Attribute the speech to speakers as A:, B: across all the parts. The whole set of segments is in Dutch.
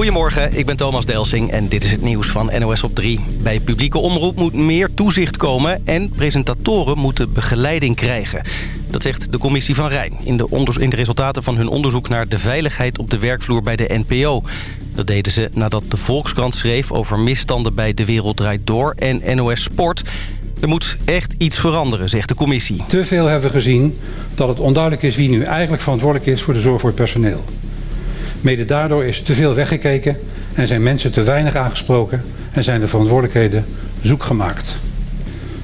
A: Goedemorgen, ik ben Thomas Delsing en dit is het nieuws van NOS op 3. Bij publieke omroep moet meer toezicht komen en presentatoren moeten begeleiding krijgen. Dat zegt de commissie van Rijn in de, resultaten van hun onderzoek naar de veiligheid op de werkvloer bij de NPO. Dat deden ze nadat de Volkskrant schreef over misstanden bij De Wereld Draait Door en NOS Sport... Er moet echt iets veranderen, zegt de commissie.
B: Te veel hebben we gezien dat het onduidelijk is wie nu eigenlijk verantwoordelijk is voor de zorg voor het personeel. Mede daardoor is te veel weggekeken en zijn mensen te weinig aangesproken en zijn de verantwoordelijkheden zoek gemaakt.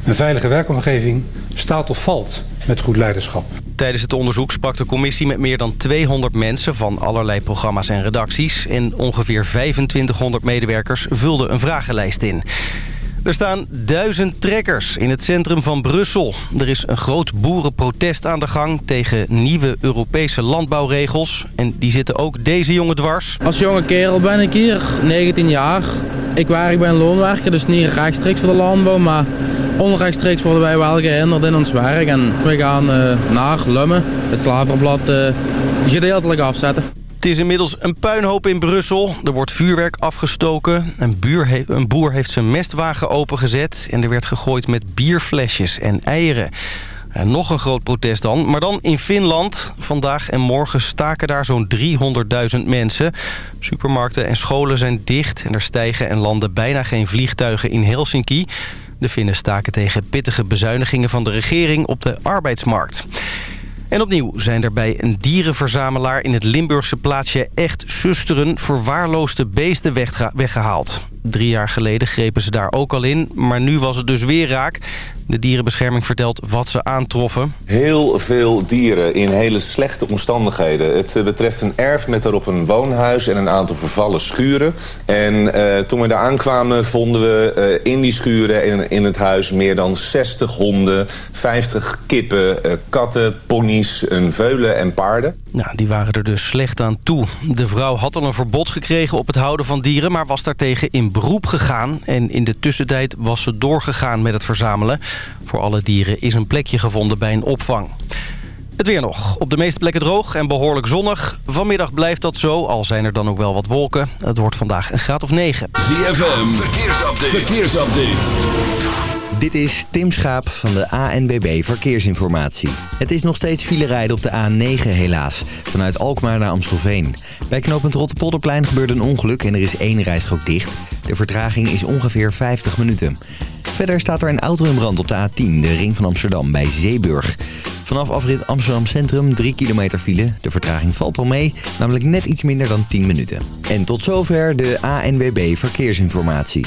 B: Een veilige werkomgeving staat of valt met goed leiderschap.
A: Tijdens het onderzoek sprak de commissie met meer dan 200 mensen van allerlei programma's en redacties. En ongeveer 2500 medewerkers vulden een vragenlijst in. Er staan duizend trekkers in het centrum van Brussel. Er is een groot boerenprotest aan de gang tegen nieuwe Europese landbouwregels. En die zitten ook deze jongen dwars.
C: Als jonge kerel ben ik hier, 19 jaar. Ik werk bij een loonwerker, dus niet rechtstreeks voor de landbouw, maar onrechtstreeks worden wij wel gehinderd in ons werk. En we gaan uh, naar Lummen, het klaverblad, uh, gedeeltelijk afzetten.
A: Het is inmiddels een puinhoop in Brussel. Er wordt vuurwerk afgestoken. Een, een boer heeft zijn mestwagen opengezet... en er werd gegooid met bierflesjes en eieren. En nog een groot protest dan, maar dan in Finland. Vandaag en morgen staken daar zo'n 300.000 mensen. Supermarkten en scholen zijn dicht... en er stijgen en landen bijna geen vliegtuigen in Helsinki. De Finnen staken tegen pittige bezuinigingen van de regering op de arbeidsmarkt. En opnieuw zijn er bij een dierenverzamelaar in het Limburgse plaatsje Echt Susteren verwaarloosde beesten weggehaald. Drie jaar geleden grepen ze daar ook al in, maar nu was het dus weer raak. De dierenbescherming vertelt wat ze aantroffen.
D: Heel veel dieren in hele slechte omstandigheden. Het eh, betreft een erf met daarop een woonhuis en een aantal vervallen schuren. En uh, toen we daar aankwamen vonden we uh, in die schuren en in het huis... meer dan 60 honden, 50 kippen, uh, katten, ponies, een veulen en paarden.
A: Nou, die waren er dus slecht aan toe. De vrouw had al een verbod gekregen op het houden van dieren... maar was daartegen in beroep gegaan. En in de tussentijd was ze doorgegaan met het verzamelen. Voor alle dieren is een plekje gevonden bij een opvang. Het weer nog. Op de meeste plekken droog en behoorlijk zonnig. Vanmiddag blijft dat zo, al zijn er dan ook wel wat wolken. Het wordt vandaag een graad of 9.
E: ZFM, verkeersupdate. verkeersupdate.
F: Dit is Tim Schaap van de ANBB Verkeersinformatie. Het is nog steeds file rijden op de A9 helaas, vanuit Alkmaar naar Amstelveen. Bij knooppunt Rotterpolderplein gebeurde een ongeluk en er is één rijstrook dicht. De vertraging is ongeveer 50 minuten. Verder staat er een auto in brand op de A10, de ring van Amsterdam, bij Zeeburg. Vanaf afrit Amsterdam Centrum 3 kilometer file. De vertraging valt al mee, namelijk net iets minder dan 10 minuten. En tot zover de ANWB Verkeersinformatie.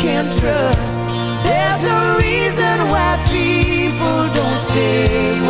G: can trust. There's a reason why people don't stay.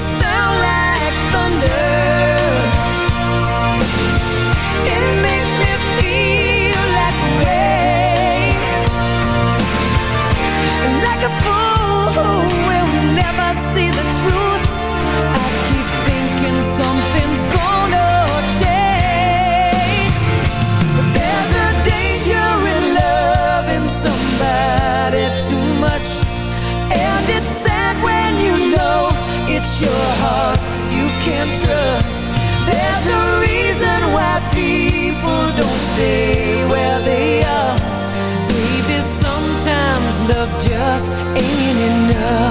G: people don't stay where they are. Baby, sometimes love just ain't enough.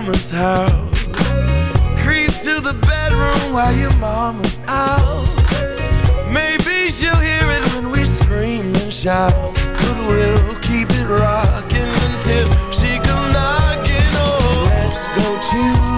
H: Mama's house. Creep to the bedroom while your mama's out. Maybe she'll hear it when we scream and shout. But we'll keep it rocking until she comes knocking. Oh, let's go to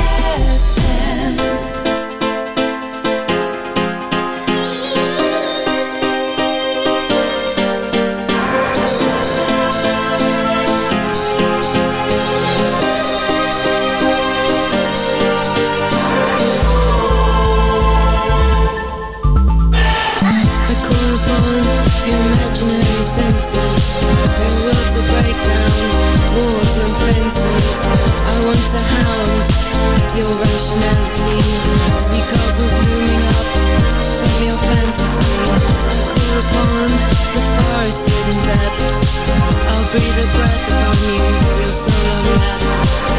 I: love.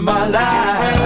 I: of
J: my life.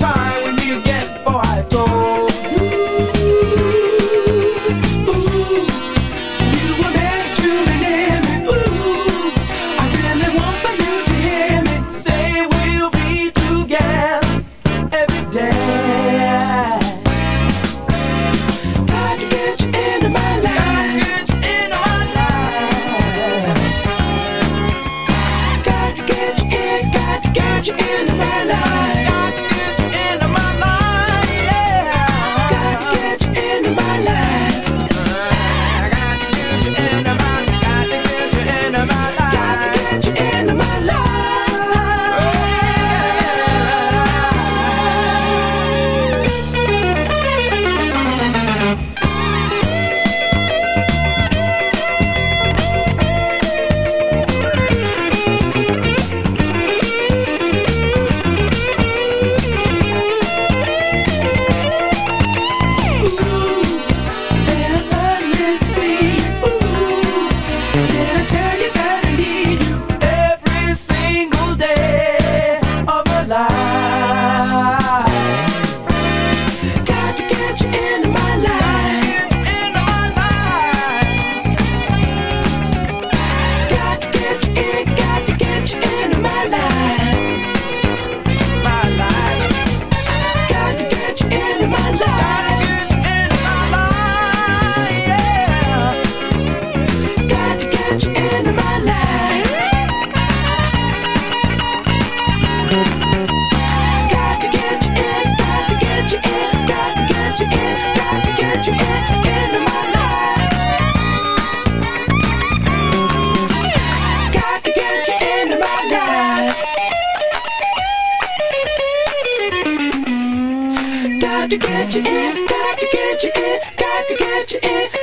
J: time. get you in, got to get you in, got to get you in.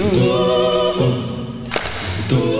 K: Doe. Doe.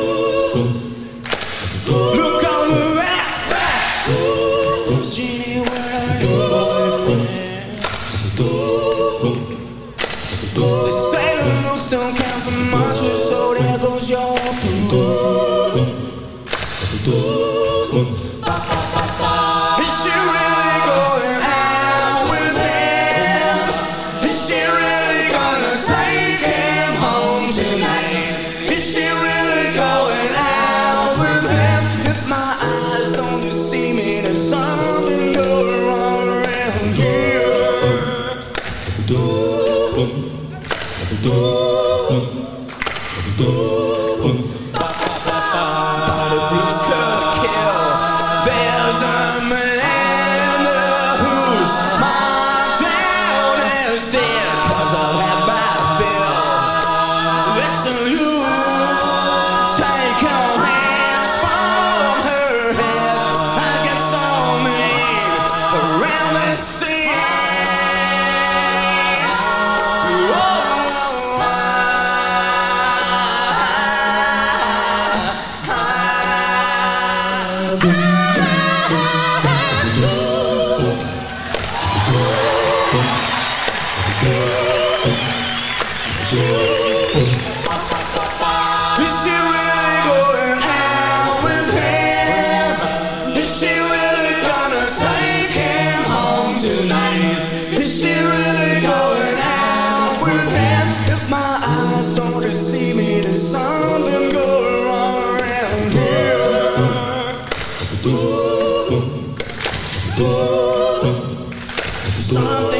K: Ooh, something.